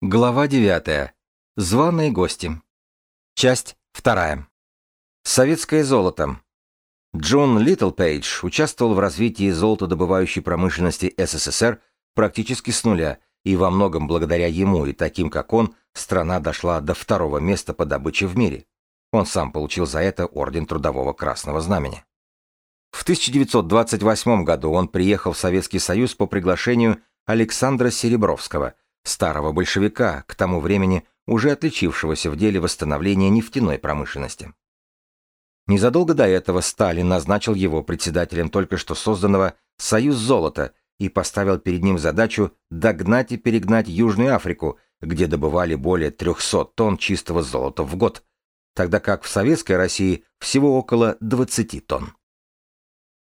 Глава 9. Званые гости. Часть 2. Советское золото. Джон Литлпейдж участвовал в развитии золотодобывающей промышленности СССР практически с нуля, и во многом благодаря ему и таким, как он, страна дошла до второго места по добыче в мире. Он сам получил за это Орден Трудового Красного Знамени. В 1928 году он приехал в Советский Союз по приглашению Александра Серебровского – старого большевика, к тому времени уже отличившегося в деле восстановления нефтяной промышленности. Незадолго до этого Сталин назначил его председателем только что созданного «Союз золота» и поставил перед ним задачу догнать и перегнать Южную Африку, где добывали более 300 тонн чистого золота в год, тогда как в Советской России всего около 20 тонн.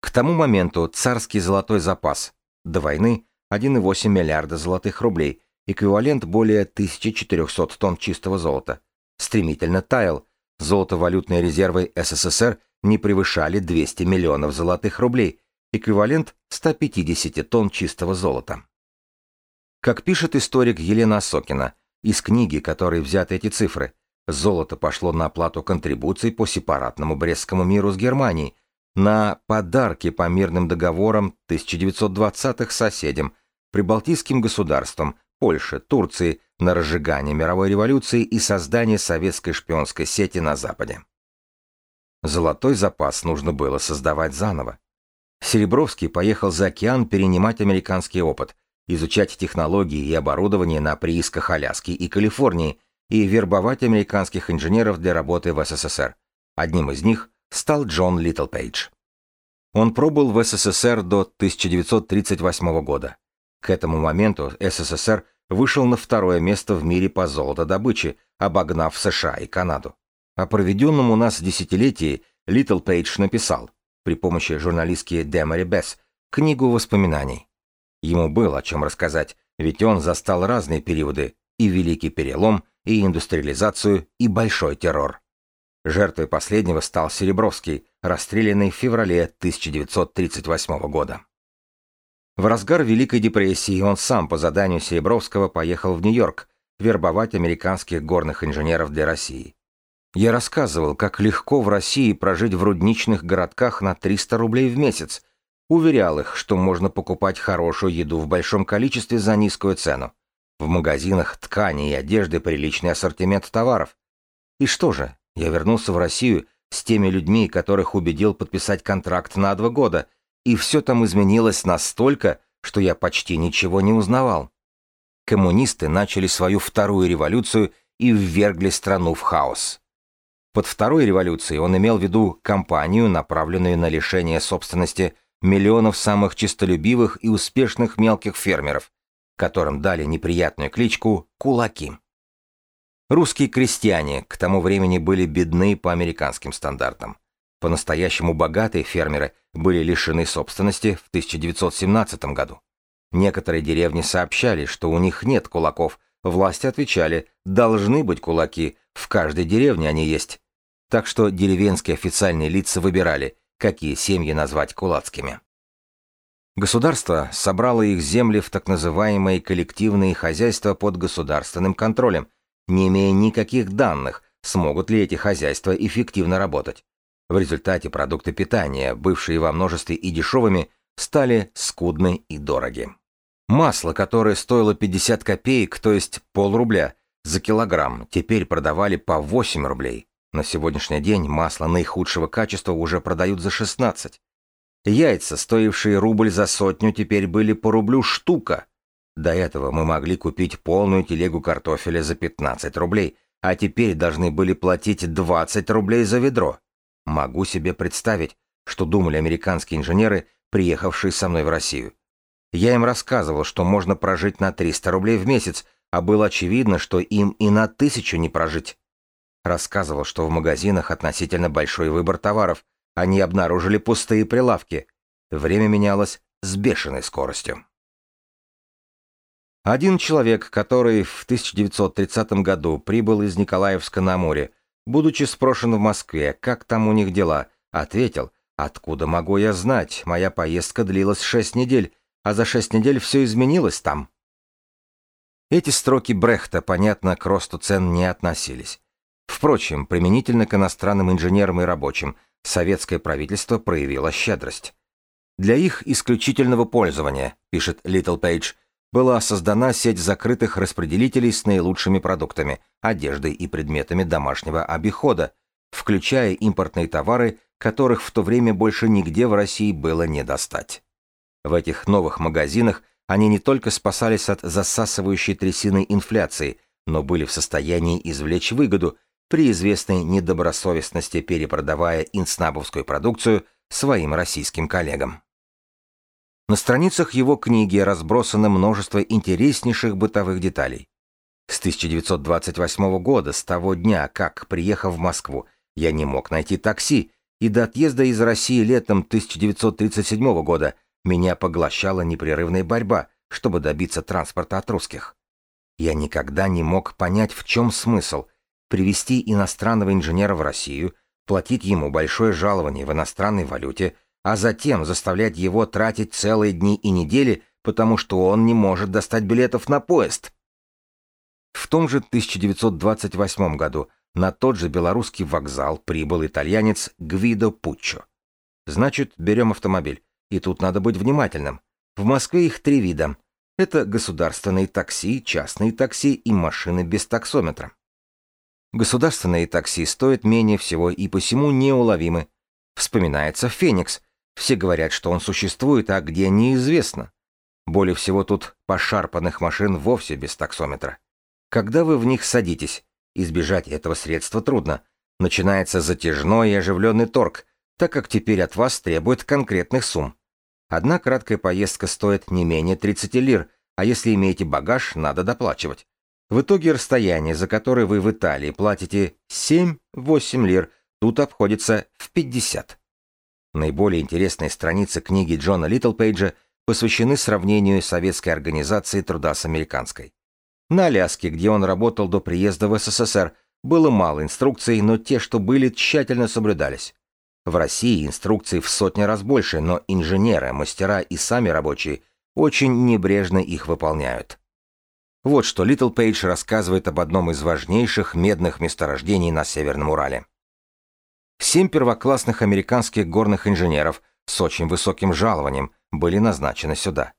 К тому моменту царский золотой запас до войны 1,8 миллиарда золотых рублей эквивалент более 1400 тонн чистого золота, стремительно таял, золотовалютные резервы СССР не превышали 200 миллионов золотых рублей, эквивалент 150 тонн чистого золота. Как пишет историк Елена Осокина, из книги, которой взяты эти цифры, золото пошло на оплату контрибуций по сепаратному Брестскому миру с Германией, на подарки по мирным договорам 1920-х соседям, прибалтийским государствам, Польши, Турции на разжигание мировой революции и создание советской шпионской сети на Западе. Золотой запас нужно было создавать заново. Серебровский поехал за океан перенимать американский опыт, изучать технологии и оборудование на приисках Аляски и Калифорнии и вербовать американских инженеров для работы в СССР. Одним из них стал Джон Литлпейдж. Он пробыл в СССР до 1938 года. К этому моменту СССР вышел на второе место в мире по золотодобыче, обогнав США и Канаду. О проведенном у нас десятилетии Литл Пейдж написал при помощи журналистки Демари Бесс книгу воспоминаний. Ему было о чем рассказать, ведь он застал разные периоды и Великий Перелом, и индустриализацию, и Большой террор. Жертвой последнего стал Серебровский, расстрелянный в феврале 1938 года. В разгар Великой депрессии он сам по заданию Серебровского поехал в Нью-Йорк вербовать американских горных инженеров для России. Я рассказывал, как легко в России прожить в рудничных городках на 300 рублей в месяц, уверял их, что можно покупать хорошую еду в большом количестве за низкую цену. В магазинах ткани и одежды приличный ассортимент товаров. И что же, я вернулся в Россию с теми людьми, которых убедил подписать контракт на два года – и все там изменилось настолько, что я почти ничего не узнавал. Коммунисты начали свою вторую революцию и ввергли страну в хаос. Под второй революцией он имел в виду кампанию, направленную на лишение собственности миллионов самых честолюбивых и успешных мелких фермеров, которым дали неприятную кличку «кулаки». Русские крестьяне к тому времени были бедны по американским стандартам. По-настоящему богатые фермеры были лишены собственности в 1917 году. Некоторые деревни сообщали, что у них нет кулаков. Власти отвечали, должны быть кулаки, в каждой деревне они есть. Так что деревенские официальные лица выбирали, какие семьи назвать кулацкими. Государство собрало их земли в так называемые коллективные хозяйства под государственным контролем, не имея никаких данных, смогут ли эти хозяйства эффективно работать. В результате продукты питания, бывшие во множестве и дешевыми, стали скудны и дороги. Масло, которое стоило 50 копеек, то есть полрубля, за килограмм, теперь продавали по 8 рублей. На сегодняшний день масло наихудшего качества уже продают за 16. Яйца, стоившие рубль за сотню, теперь были по рублю штука. До этого мы могли купить полную телегу картофеля за 15 рублей, а теперь должны были платить 20 рублей за ведро. Могу себе представить, что думали американские инженеры, приехавшие со мной в Россию. Я им рассказывал, что можно прожить на 300 рублей в месяц, а было очевидно, что им и на тысячу не прожить. Рассказывал, что в магазинах относительно большой выбор товаров, они обнаружили пустые прилавки. Время менялось с бешеной скоростью. Один человек, который в 1930 году прибыл из Николаевска на море, Будучи спрошен в Москве, как там у них дела, ответил, откуда могу я знать, моя поездка длилась шесть недель, а за шесть недель все изменилось там. Эти строки Брехта, понятно, к росту цен не относились. Впрочем, применительно к иностранным инженерам и рабочим, советское правительство проявило щедрость. Для их исключительного пользования, пишет Литл Пейдж, была создана сеть закрытых распределителей с наилучшими продуктами, одеждой и предметами домашнего обихода, включая импортные товары, которых в то время больше нигде в России было не достать. В этих новых магазинах они не только спасались от засасывающей трясины инфляции, но были в состоянии извлечь выгоду при известной недобросовестности перепродавая инснабовскую продукцию своим российским коллегам. На страницах его книги разбросано множество интереснейших бытовых деталей. С 1928 года, с того дня, как, приехав в Москву, я не мог найти такси, и до отъезда из России летом 1937 года меня поглощала непрерывная борьба, чтобы добиться транспорта от русских. Я никогда не мог понять, в чем смысл привести иностранного инженера в Россию, платить ему большое жалование в иностранной валюте, а затем заставлять его тратить целые дни и недели, потому что он не может достать билетов на поезд. В том же 1928 году на тот же белорусский вокзал прибыл итальянец Гвидо Пуччо. Значит, берем автомобиль. И тут надо быть внимательным. В Москве их три вида. Это государственные такси, частные такси и машины без таксометра. Государственные такси стоят менее всего и посему неуловимы. Вспоминается Феникс, все говорят, что он существует, а где неизвестно. Более всего тут пошарпанных машин вовсе без таксометра. Когда вы в них садитесь, избежать этого средства трудно. Начинается затяжной и оживленный торг, так как теперь от вас требуют конкретных сумм. Одна краткая поездка стоит не менее 30 лир, а если имеете багаж, надо доплачивать. В итоге расстояние, за которое вы в Италии платите 7-8 лир, тут обходится в 50. Наиболее интересные страницы книги Джона Литлпейджа посвящены сравнению советской организации труда с американской. На Аляске, где он работал до приезда в СССР, было мало инструкций, но те, что были, тщательно соблюдались. В России инструкций в сотни раз больше, но инженеры, мастера и сами рабочие очень небрежно их выполняют. Вот что Литл Пейдж рассказывает об одном из важнейших медных месторождений на Северном Урале. Семь первоклассных американских горных инженеров с очень высоким жалованием были назначены сюда.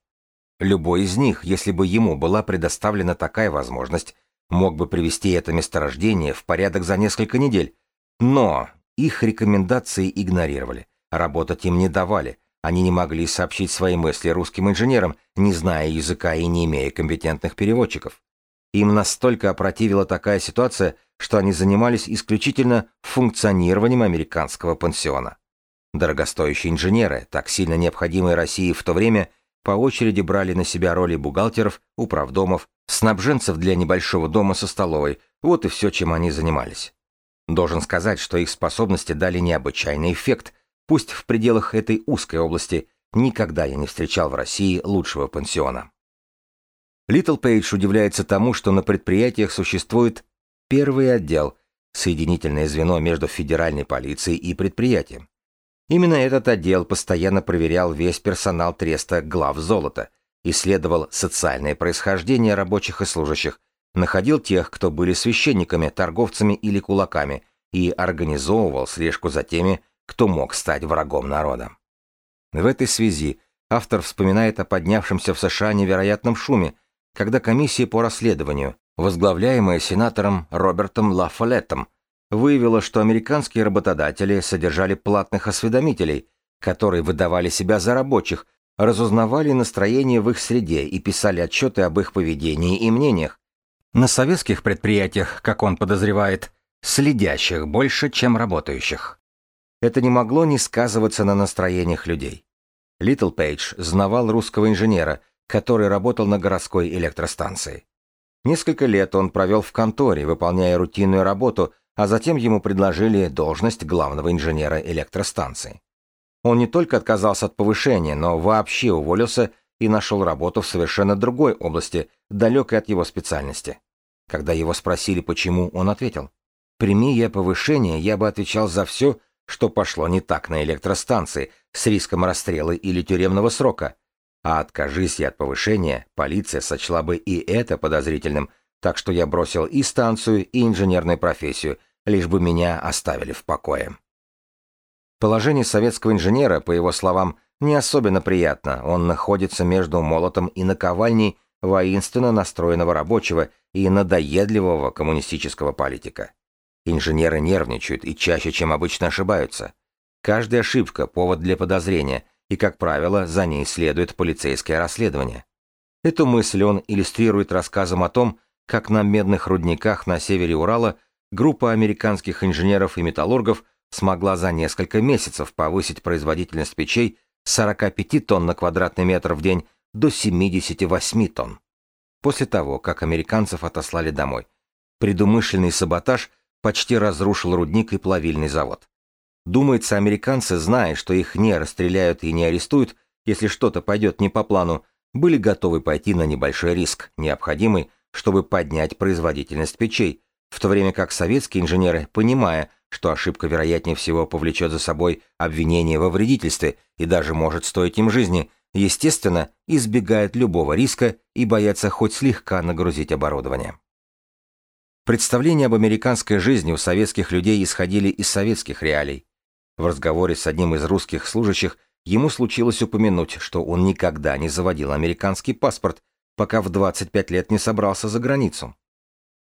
Любой из них, если бы ему была предоставлена такая возможность, мог бы привести это месторождение в порядок за несколько недель. Но их рекомендации игнорировали, работать им не давали, они не могли сообщить свои мысли русским инженерам, не зная языка и не имея компетентных переводчиков. Им настолько опротивила такая ситуация, что они занимались исключительно функционированием американского пансиона. Дорогостоящие инженеры, так сильно необходимые России в то время, по очереди брали на себя роли бухгалтеров, управдомов, снабженцев для небольшого дома со столовой, вот и все, чем они занимались. Должен сказать, что их способности дали необычайный эффект, пусть в пределах этой узкой области никогда я не встречал в России лучшего пансиона. Литл Пейдж удивляется тому, что на предприятиях существует первый отдел, соединительное звено между федеральной полицией и предприятием. Именно этот отдел постоянно проверял весь персонал треста глав золота, исследовал социальное происхождение рабочих и служащих, находил тех, кто были священниками, торговцами или кулаками, и организовывал слежку за теми, кто мог стать врагом народа. В этой связи автор вспоминает о поднявшемся в США невероятном шуме, когда комиссия по расследованию, возглавляемая сенатором Робертом Лафолеттом, выявила, что американские работодатели содержали платных осведомителей, которые выдавали себя за рабочих, разузнавали настроение в их среде и писали отчеты об их поведении и мнениях. На советских предприятиях, как он подозревает, следящих больше, чем работающих. Это не могло не сказываться на настроениях людей. Литл Пейдж знавал русского инженера, который работал на городской электростанции. Несколько лет он провел в конторе, выполняя рутинную работу, а затем ему предложили должность главного инженера электростанции. Он не только отказался от повышения, но вообще уволился и нашел работу в совершенно другой области, далекой от его специальности. Когда его спросили, почему, он ответил, «Прими я повышение, я бы отвечал за все, что пошло не так на электростанции, с риском расстрела или тюремного срока. А откажись я от повышения, полиция сочла бы и это подозрительным, так что я бросил и станцию, и инженерную профессию, лишь бы меня оставили в покое. Положение советского инженера, по его словам, не особенно приятно. Он находится между молотом и наковальней воинственно настроенного рабочего и надоедливого коммунистического политика. Инженеры нервничают и чаще, чем обычно, ошибаются. Каждая ошибка – повод для подозрения, и, как правило, за ней следует полицейское расследование. Эту мысль он иллюстрирует рассказом о том, как на медных рудниках на севере Урала группа американских инженеров и металлургов смогла за несколько месяцев повысить производительность печей с 45 тонн на квадратный метр в день до 78 тонн. После того, как американцев отослали домой, предумышленный саботаж почти разрушил рудник и плавильный завод. Думается, американцы, зная, что их не расстреляют и не арестуют, если что-то пойдет не по плану, были готовы пойти на небольшой риск, необходимый, чтобы поднять производительность печей, в то время как советские инженеры, понимая, что ошибка вероятнее всего повлечет за собой обвинение во вредительстве и даже может стоить им жизни, естественно, избегают любого риска и боятся хоть слегка нагрузить оборудование. Представления об американской жизни у советских людей исходили из советских реалий. В разговоре с одним из русских служащих ему случилось упомянуть, что он никогда не заводил американский паспорт, пока в 25 лет не собрался за границу.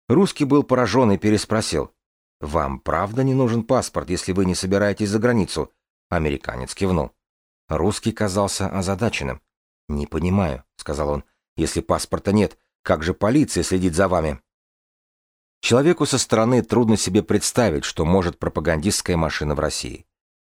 Русский был поражен и переспросил. «Вам правда не нужен паспорт, если вы не собираетесь за границу?» Американец кивнул. Русский казался озадаченным. «Не понимаю», — сказал он. «Если паспорта нет, как же полиция следит за вами?» Человеку со стороны трудно себе представить, что может пропагандистская машина в России.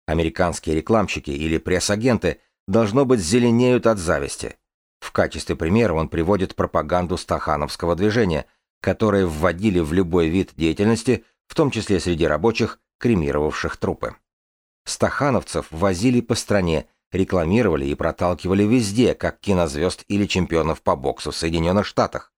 Американские рекламщики или пресс-агенты, должно быть, зеленеют от зависти. В качестве примера он приводит пропаганду стахановского движения, которое вводили в любой вид деятельности, в том числе среди рабочих, кремировавших трупы. Стахановцев возили по стране, рекламировали и проталкивали везде, как кинозвезд или чемпионов по боксу в Соединенных Штатах.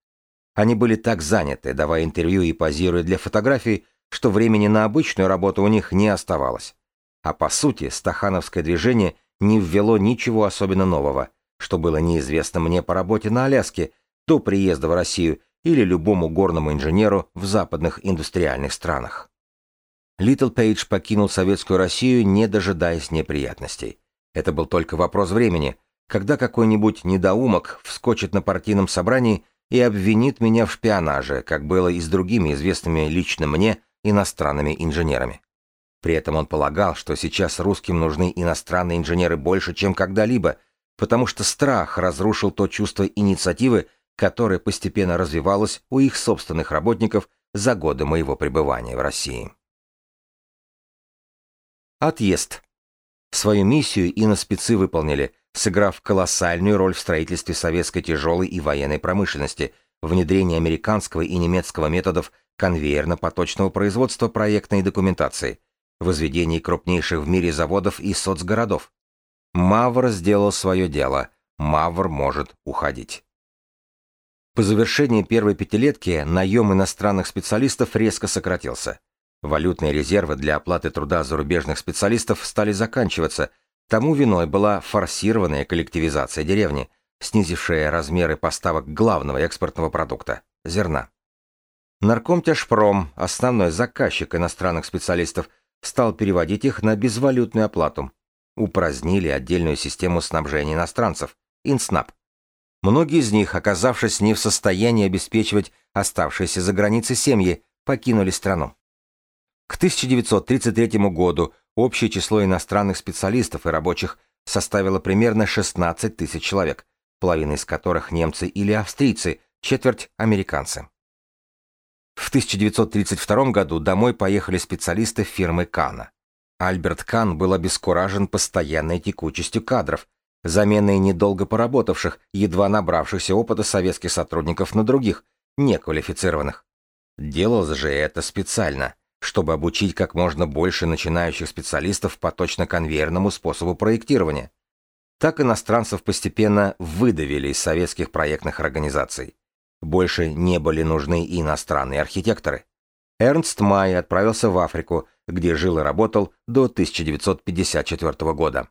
Они были так заняты, давая интервью и позируя для фотографий, что времени на обычную работу у них не оставалось. А по сути, стахановское движение не ввело ничего особенно нового, что было неизвестно мне по работе на Аляске до приезда в Россию или любому горному инженеру в западных индустриальных странах. Литл Пейдж покинул советскую Россию, не дожидаясь неприятностей. Это был только вопрос времени, когда какой-нибудь недоумок вскочит на партийном собрании и обвинит меня в шпионаже, как было и с другими известными лично мне иностранными инженерами. При этом он полагал, что сейчас русским нужны иностранные инженеры больше, чем когда-либо, потому что страх разрушил то чувство инициативы, которое постепенно развивалось у их собственных работников за годы моего пребывания в России. Отъезд. Свою миссию иноспецы выполнили, сыграв колоссальную роль в строительстве советской тяжелой и военной промышленности, внедрении американского и немецкого методов конвейерно-поточного производства проектной документации – возведении крупнейших в мире заводов и соцгородов. Мавр сделал свое дело, Мавр может уходить. По завершении первой пятилетки наем иностранных специалистов резко сократился. Валютные резервы для оплаты труда зарубежных специалистов стали заканчиваться, тому виной была форсированная коллективизация деревни, снизившая размеры поставок главного экспортного продукта – зерна. Наркомтяжпром, основной заказчик иностранных специалистов – стал переводить их на безвалютную оплату. Упразднили отдельную систему снабжения иностранцев – Инснаб. Многие из них, оказавшись не в состоянии обеспечивать оставшиеся за границей семьи, покинули страну. К 1933 году общее число иностранных специалистов и рабочих составило примерно 16 тысяч человек, половина из которых немцы или австрийцы, четверть – американцы. В 1932 году домой поехали специалисты фирмы Кана. Альберт Кан был обескуражен постоянной текучестью кадров, заменой недолго поработавших, едва набравшихся опыта советских сотрудников на других, неквалифицированных. Делалось же это специально, чтобы обучить как можно больше начинающих специалистов по точно-конвейерному способу проектирования. Так иностранцев постепенно выдавили из советских проектных организаций. Больше не были нужны иностранные архитекторы. Эрнст Май отправился в Африку, где жил и работал до 1954 года.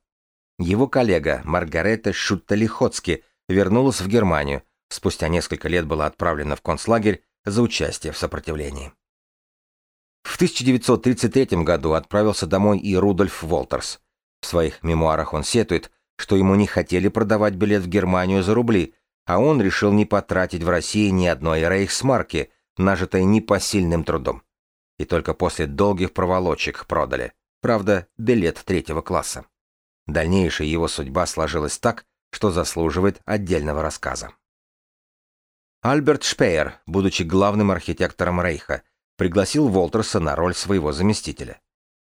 Его коллега Маргарета Шутталихоцки вернулась в Германию, спустя несколько лет была отправлена в концлагерь за участие в сопротивлении. В 1933 году отправился домой и Рудольф Волтерс. В своих мемуарах он сетует, что ему не хотели продавать билет в Германию за рубли, а он решил не потратить в России ни одной рейхсмарки, нажитой непосильным трудом. И только после долгих проволочек продали. Правда, билет третьего класса. Дальнейшая его судьба сложилась так, что заслуживает отдельного рассказа. Альберт Шпеер, будучи главным архитектором Рейха, пригласил Волтерса на роль своего заместителя.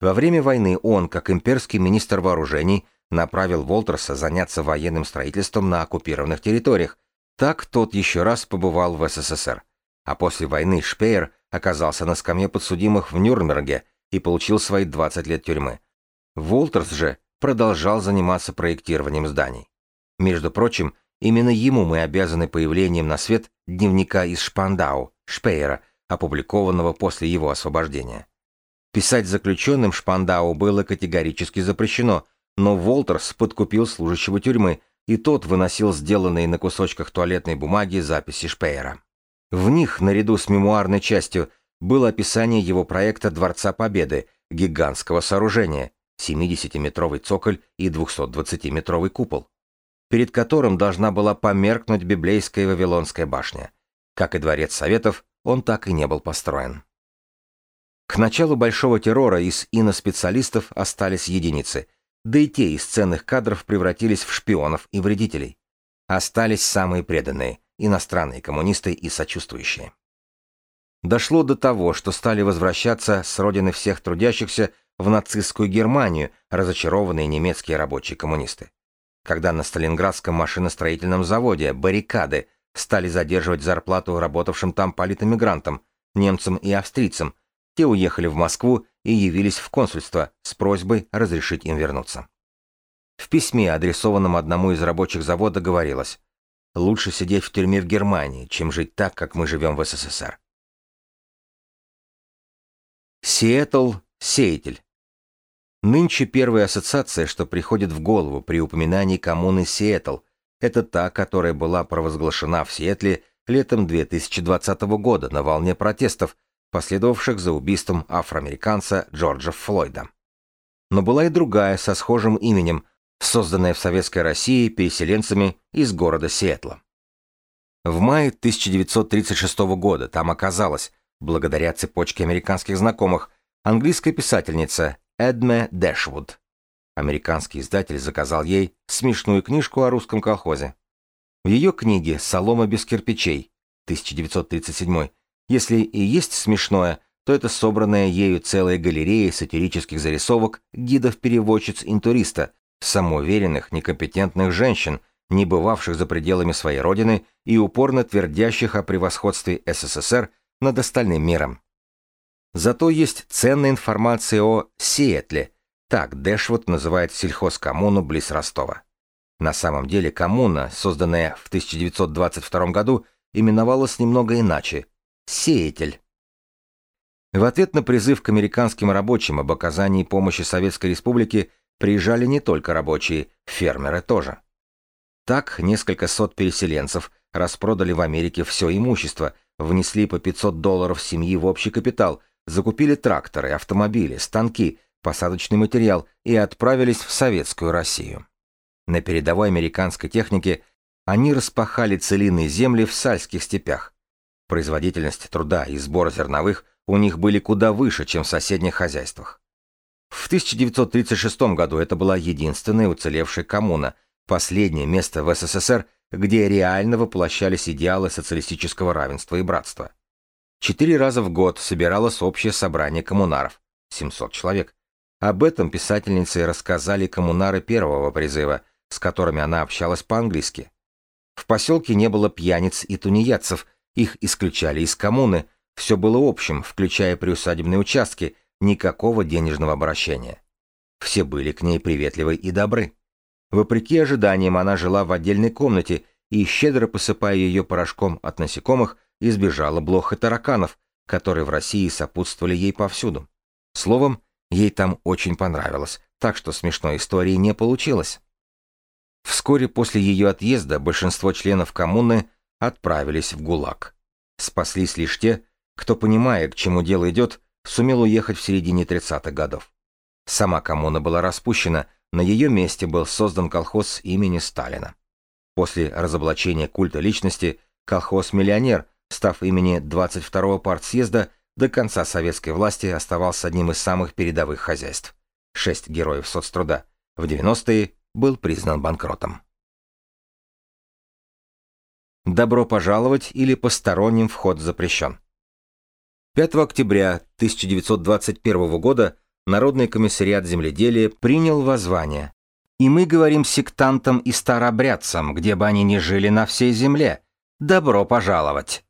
Во время войны он, как имперский министр вооружений, направил Волтерса заняться военным строительством на оккупированных территориях. Так тот еще раз побывал в СССР. А после войны Шпеер оказался на скамье подсудимых в Нюрнберге и получил свои 20 лет тюрьмы. Волтерс же продолжал заниматься проектированием зданий. Между прочим, именно ему мы обязаны появлением на свет дневника из Шпандау, Шпеера, опубликованного после его освобождения. Писать заключенным Шпандау было категорически запрещено, но Волтерс подкупил служащего тюрьмы, и тот выносил сделанные на кусочках туалетной бумаги записи Шпеера. В них, наряду с мемуарной частью, было описание его проекта Дворца Победы, гигантского сооружения, 70-метровый цоколь и 220-метровый купол, перед которым должна была померкнуть библейская Вавилонская башня. Как и Дворец Советов, он так и не был построен. К началу Большого террора из иноспециалистов остались единицы, да и те из ценных кадров превратились в шпионов и вредителей. Остались самые преданные, иностранные коммунисты и сочувствующие. Дошло до того, что стали возвращаться с родины всех трудящихся в нацистскую Германию разочарованные немецкие рабочие коммунисты. Когда на Сталинградском машиностроительном заводе баррикады стали задерживать зарплату работавшим там политэмигрантам, немцам и австрийцам, те уехали в Москву и явились в консульство с просьбой разрешить им вернуться. В письме, адресованном одному из рабочих завода, говорилось «Лучше сидеть в тюрьме в Германии, чем жить так, как мы живем в СССР». Сиэтл – сеятель. Нынче первая ассоциация, что приходит в голову при упоминании коммуны Сиэтл, это та, которая была провозглашена в Сиэтле летом 2020 года на волне протестов, последовавших за убийством афроамериканца Джорджа Флойда. Но была и другая со схожим именем, созданная в Советской России переселенцами из города Сиэтла. В мае 1936 года там оказалась, благодаря цепочке американских знакомых, английская писательница Эдме Дэшвуд. Американский издатель заказал ей смешную книжку о русском колхозе. В ее книге «Солома без кирпичей» 1937 если и есть смешное, то это собранная ею целая галерея сатирических зарисовок гидов-переводчиц-интуриста, самоуверенных, некомпетентных женщин, не бывавших за пределами своей родины и упорно твердящих о превосходстве СССР над остальным миром. Зато есть ценная информация о Сиэтле, так Дэшвуд называет сельхозкоммуну близ Ростова. На самом деле коммуна, созданная в 1922 году, именовалась немного иначе Сеятель. В ответ на призыв к американским рабочим об оказании помощи Советской Республике приезжали не только рабочие, фермеры тоже. Так несколько сот переселенцев распродали в Америке все имущество, внесли по 500 долларов семьи в общий капитал, закупили тракторы, автомобили, станки, посадочный материал и отправились в Советскую Россию. На передовой американской технике они распахали целинные земли в сальских степях, Производительность труда и сбор зерновых у них были куда выше, чем в соседних хозяйствах. В 1936 году это была единственная уцелевшая коммуна, последнее место в СССР, где реально воплощались идеалы социалистического равенства и братства. Четыре раза в год собиралось общее собрание коммунаров, 700 человек. Об этом писательнице рассказали коммунары первого призыва, с которыми она общалась по-английски. В поселке не было пьяниц и тунеядцев, их исключали из коммуны, все было общим, включая приусадебные участки, никакого денежного обращения. Все были к ней приветливы и добры. Вопреки ожиданиям она жила в отдельной комнате и, щедро посыпая ее порошком от насекомых, избежала блох и тараканов, которые в России сопутствовали ей повсюду. Словом, ей там очень понравилось, так что смешной истории не получилось. Вскоре после ее отъезда большинство членов коммуны отправились в ГУЛАГ. Спаслись лишь те, кто, понимая, к чему дело идет, сумел уехать в середине 30-х годов. Сама коммуна была распущена, на ее месте был создан колхоз имени Сталина. После разоблачения культа личности колхоз «Миллионер», став имени 22-го партсъезда, до конца советской власти оставался одним из самых передовых хозяйств. Шесть героев соцтруда. В 90-е был признан банкротом. Добро пожаловать или посторонним вход запрещен. 5 октября 1921 года Народный комиссариат земледелия принял воззвание. И мы говорим сектантам и старообрядцам, где бы они ни жили на всей земле, добро пожаловать.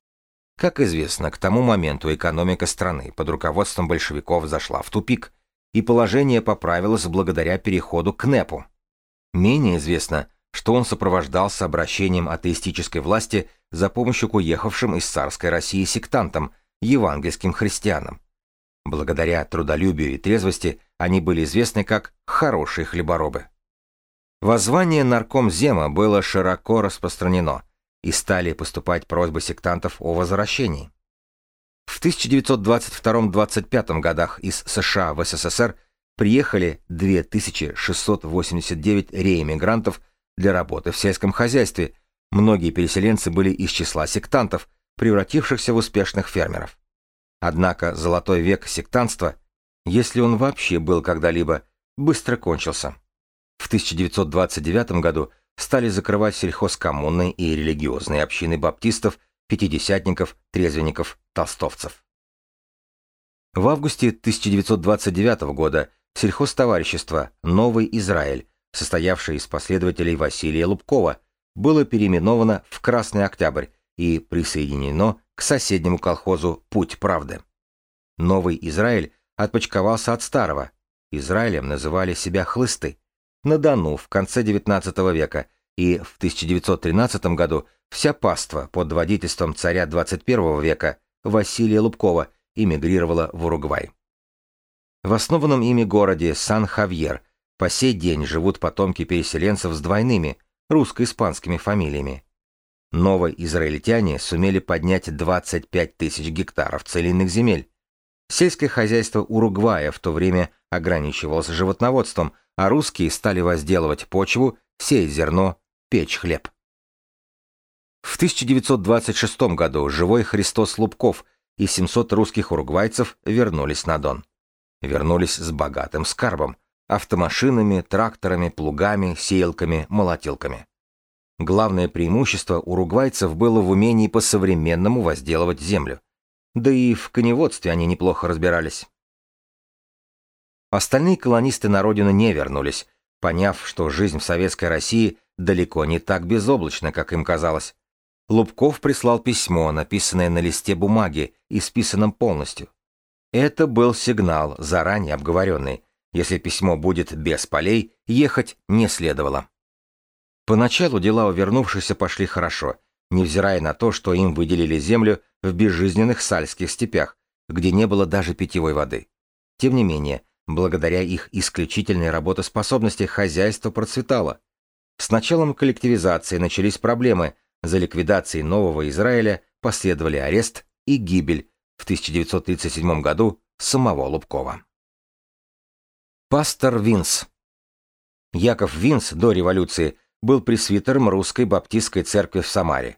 Как известно, к тому моменту экономика страны под руководством большевиков зашла в тупик, и положение поправилось благодаря переходу к НЭПу. Менее известно, что он сопровождался обращением атеистической власти за помощью к уехавшим из царской России сектантам, евангельским христианам. Благодаря трудолюбию и трезвости они были известны как «хорошие хлеборобы». Воззвание наркомзема было широко распространено, и стали поступать просьбы сектантов о возвращении. В 1922-25 годах из США в СССР приехали 2689 реэмигрантов для работы в сельском хозяйстве. Многие переселенцы были из числа сектантов, превратившихся в успешных фермеров. Однако золотой век сектантства, если он вообще был когда-либо, быстро кончился. В 1929 году стали закрывать сельхозкоммуны и религиозные общины баптистов, пятидесятников, трезвенников, толстовцев. В августе 1929 года сельхозтоварищество «Новый Израиль», состоявшее из последователей Василия Лубкова, было переименовано в «Красный Октябрь» и присоединено к соседнему колхозу «Путь правды». Новый Израиль отпочковался от старого. Израилем называли себя хлысты. На Дону в конце XIX века и в 1913 году вся паства под водительством царя XXI века Василия Лубкова эмигрировала в Уругвай. В основанном ими городе Сан-Хавьер по сей день живут потомки переселенцев с двойными русско-испанскими фамилиями. Новые израильтяне сумели поднять 25 тысяч гектаров целинных земель. Сельское хозяйство Уругвая в то время ограничивалось животноводством, а русские стали возделывать почву, сеять зерно, печь хлеб. В 1926 году живой Христос Лубков и 700 русских уругвайцев вернулись на Дон. Вернулись с богатым скарбом, автомашинами, тракторами, плугами, сеялками, молотилками. Главное преимущество уругвайцев было в умении по-современному возделывать землю. Да и в коневодстве они неплохо разбирались. Остальные колонисты на родину не вернулись, поняв, что жизнь в советской России далеко не так безоблачна, как им казалось. Лубков прислал письмо, написанное на листе бумаги и списанном полностью. Это был сигнал, заранее обговоренный. Если письмо будет без полей, ехать не следовало. Поначалу дела у вернувшихся пошли хорошо, невзирая на то, что им выделили землю в безжизненных сальских степях, где не было даже питьевой воды. Тем не менее, благодаря их исключительной работоспособности хозяйство процветало. С началом коллективизации начались проблемы, за ликвидацией Нового Израиля последовали арест и гибель в 1937 году самого Лубкова. Пастор Винс Яков Винс до революции был пресвитером русской баптистской церкви в Самаре.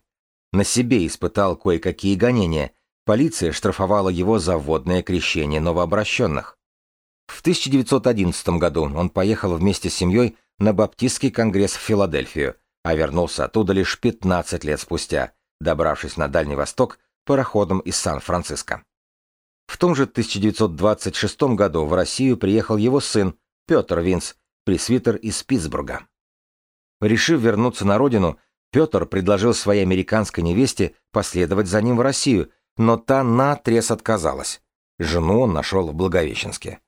На себе испытал кое-какие гонения. Полиция штрафовала его за вводное крещение новообращенных. В 1911 году он поехал вместе с семьей на Баптистский конгресс в Филадельфию, а вернулся оттуда лишь 15 лет спустя, добравшись на Дальний Восток пароходом из Сан-Франциско. В том же 1926 году в Россию приехал его сын Петр Винс, пресвитер из Питтсбурга. Решив вернуться на родину, Петр предложил своей американской невесте последовать за ним в Россию, но та наотрез отказалась. Жену он нашел в Благовещенске.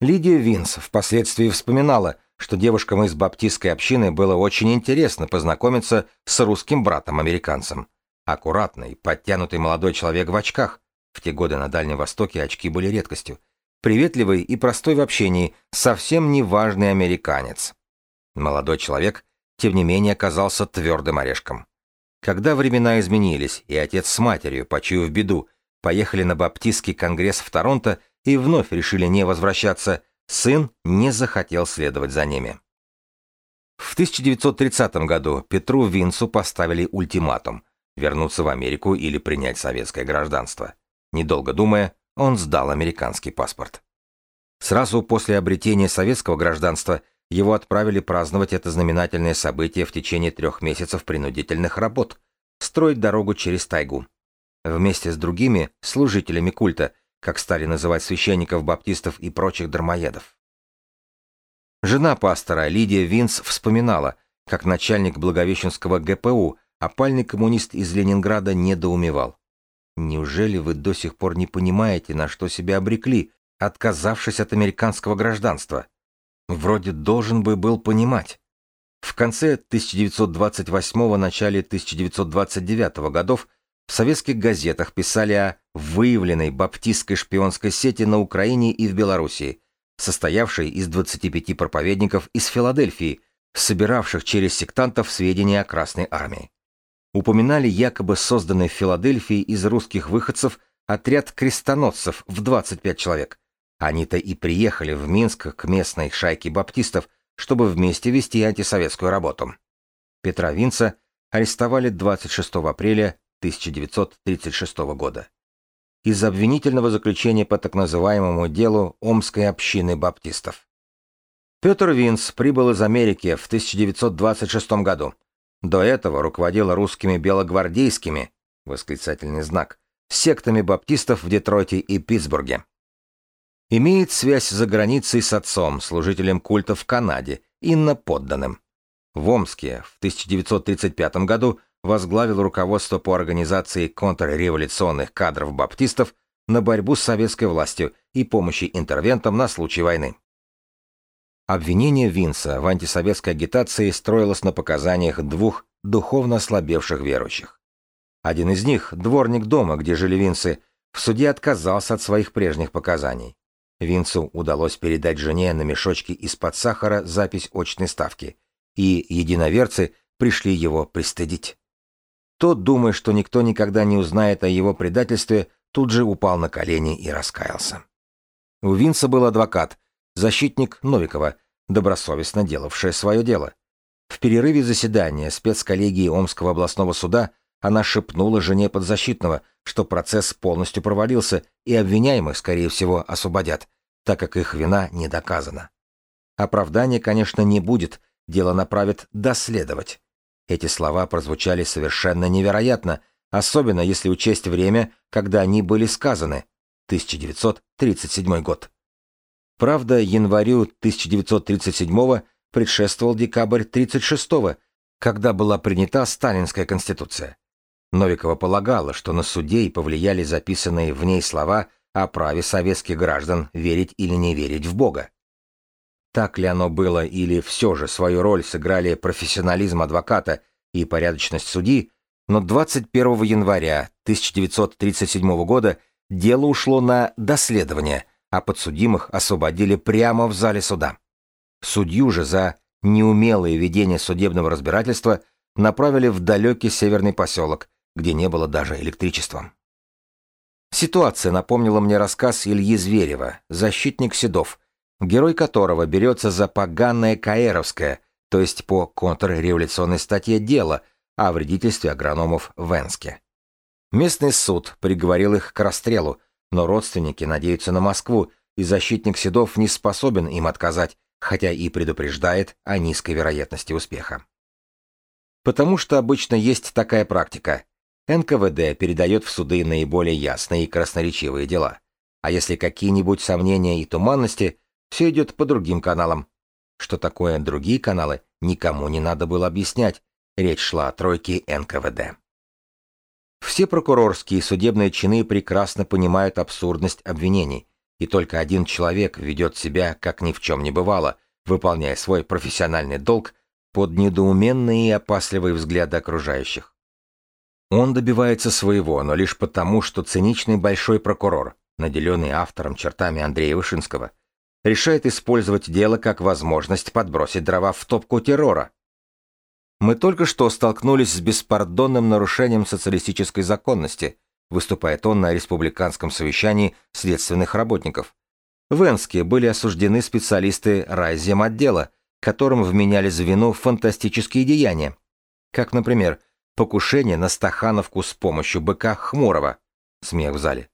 Лидия Винс впоследствии вспоминала, что девушкам из баптистской общины было очень интересно познакомиться с русским братом-американцем. Аккуратный, подтянутый молодой человек в очках. В те годы на Дальнем Востоке очки были редкостью. Приветливый и простой в общении, совсем не важный американец. Молодой человек тем не менее оказался твердым орешком. Когда времена изменились, и отец с матерью, почуяв беду, поехали на баптистский конгресс в Торонто и вновь решили не возвращаться, сын не захотел следовать за ними. В 1930 году Петру Винсу поставили ультиматум – вернуться в Америку или принять советское гражданство. Недолго думая, он сдал американский паспорт. Сразу после обретения советского гражданства его отправили праздновать это знаменательное событие в течение трех месяцев принудительных работ – строить дорогу через тайгу. Вместе с другими служителями культа, как стали называть священников, баптистов и прочих дармоедов. Жена пастора Лидия Винс вспоминала, как начальник Благовещенского ГПУ, опальный коммунист из Ленинграда недоумевал. Неужели вы до сих пор не понимаете, на что себя обрекли, отказавшись от американского гражданства? Вроде должен бы был понимать. В конце 1928 начале 1929 годов в советских газетах писали о выявленной баптистской шпионской сети на Украине и в Белоруссии, состоявшей из 25 проповедников из Филадельфии, собиравших через сектантов сведения о Красной Армии упоминали якобы созданный в Филадельфии из русских выходцев отряд крестоносцев в 25 человек. Они-то и приехали в Минск к местной шайке баптистов, чтобы вместе вести антисоветскую работу. Петра Винца арестовали 26 апреля 1936 года. Из обвинительного заключения по так называемому делу Омской общины баптистов. Петр Винц прибыл из Америки в 1926 году до этого руководила русскими белогвардейскими, восклицательный знак, сектами баптистов в Детройте и Питтсбурге. Имеет связь за границей с отцом, служителем культа в Канаде, инноподданным. В Омске в 1935 году возглавил руководство по организации контрреволюционных кадров баптистов на борьбу с советской властью и помощи интервентам на случай войны. Обвинение Винса в антисоветской агитации строилось на показаниях двух духовно ослабевших верующих. Один из них, дворник дома, где жили Винсы, в суде отказался от своих прежних показаний. Винсу удалось передать жене на мешочке из-под сахара запись очной ставки, и единоверцы пришли его пристыдить. Тот, думая, что никто никогда не узнает о его предательстве, тут же упал на колени и раскаялся. У Винса был адвокат, защитник Новикова, добросовестно делавшая свое дело. В перерыве заседания спецколлегии Омского областного суда она шепнула жене подзащитного, что процесс полностью провалился и обвиняемых, скорее всего, освободят, так как их вина не доказана. Оправдания, конечно, не будет, дело направят доследовать. Эти слова прозвучали совершенно невероятно, особенно если учесть время, когда они были сказаны, 1937 год. Правда, январю 1937 предшествовал декабрь 1936 когда была принята Сталинская конституция. Новикова полагала, что на судей повлияли записанные в ней слова о праве советских граждан верить или не верить в Бога. Так ли оно было или все же свою роль сыграли профессионализм адвоката и порядочность судьи, но 21 января 1937 года дело ушло на доследование – а подсудимых освободили прямо в зале суда. Судью же за неумелое ведение судебного разбирательства направили в далекий северный поселок, где не было даже электричества. Ситуация напомнила мне рассказ Ильи Зверева «Защитник Седов», герой которого берется за поганное Каэровское, то есть по контрреволюционной статье дело о вредительстве агрономов в Энске. Местный суд приговорил их к расстрелу, но родственники надеются на Москву, и защитник Седов не способен им отказать, хотя и предупреждает о низкой вероятности успеха. Потому что обычно есть такая практика. НКВД передает в суды наиболее ясные и красноречивые дела. А если какие-нибудь сомнения и туманности, все идет по другим каналам. Что такое другие каналы, никому не надо было объяснять. Речь шла о тройке НКВД. Все прокурорские и судебные чины прекрасно понимают абсурдность обвинений, и только один человек ведет себя, как ни в чем не бывало, выполняя свой профессиональный долг под недоуменные и опасливые взгляды окружающих. Он добивается своего, но лишь потому, что циничный большой прокурор, наделенный автором чертами Андрея Вышинского, решает использовать дело как возможность подбросить дрова в топку террора. Мы только что столкнулись с беспардонным нарушением социалистической законности, выступает он на республиканском совещании следственных работников. В Энске были осуждены специалисты райзем-отдела, которым вменяли за вину фантастические деяния, как, например, покушение на Стахановку с помощью быка Хмурого. Смех в зале.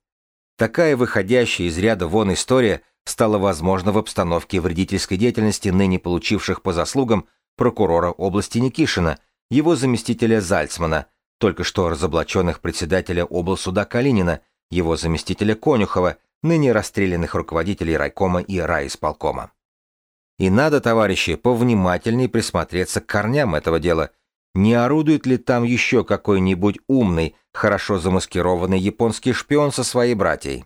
Такая выходящая из ряда вон история стала возможна в обстановке вредительской деятельности ныне получивших по заслугам прокурора области Никишина, его заместителя Зальцмана, только что разоблаченных председателя облсуда Калинина, его заместителя Конюхова, ныне расстрелянных руководителей райкома и райисполкома. И надо, товарищи, повнимательней присмотреться к корням этого дела. Не орудует ли там еще какой-нибудь умный, хорошо замаскированный японский шпион со своей братьей?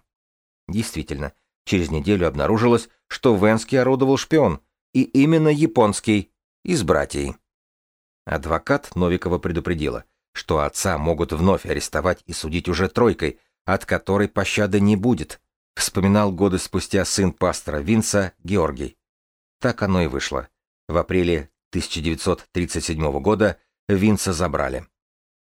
Действительно, через неделю обнаружилось, что в Энске орудовал шпион, и именно японский, из братьей. Адвокат Новикова предупредила, что отца могут вновь арестовать и судить уже тройкой, от которой пощады не будет, вспоминал годы спустя сын пастора Винса Георгий. Так оно и вышло. В апреле 1937 года Винса забрали.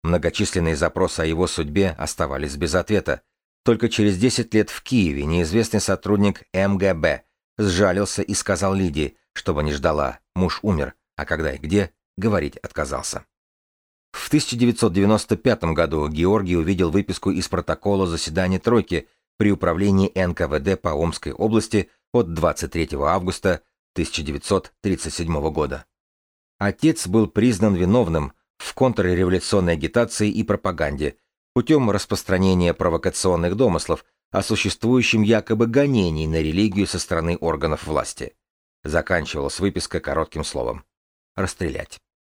Многочисленные запросы о его судьбе оставались без ответа. Только через 10 лет в Киеве неизвестный сотрудник МГБ сжалился и сказал Лидии, чтобы не ждала, муж умер, а когда и где, говорить отказался. В 1995 году Георгий увидел выписку из протокола заседания Тройки при управлении НКВД по Омской области от 23 августа 1937 года. Отец был признан виновным в контрреволюционной агитации и пропаганде путем распространения провокационных домыслов о существующем якобы гонении на религию со стороны органов власти. Заканчивалась выписка коротким словом расстрелять.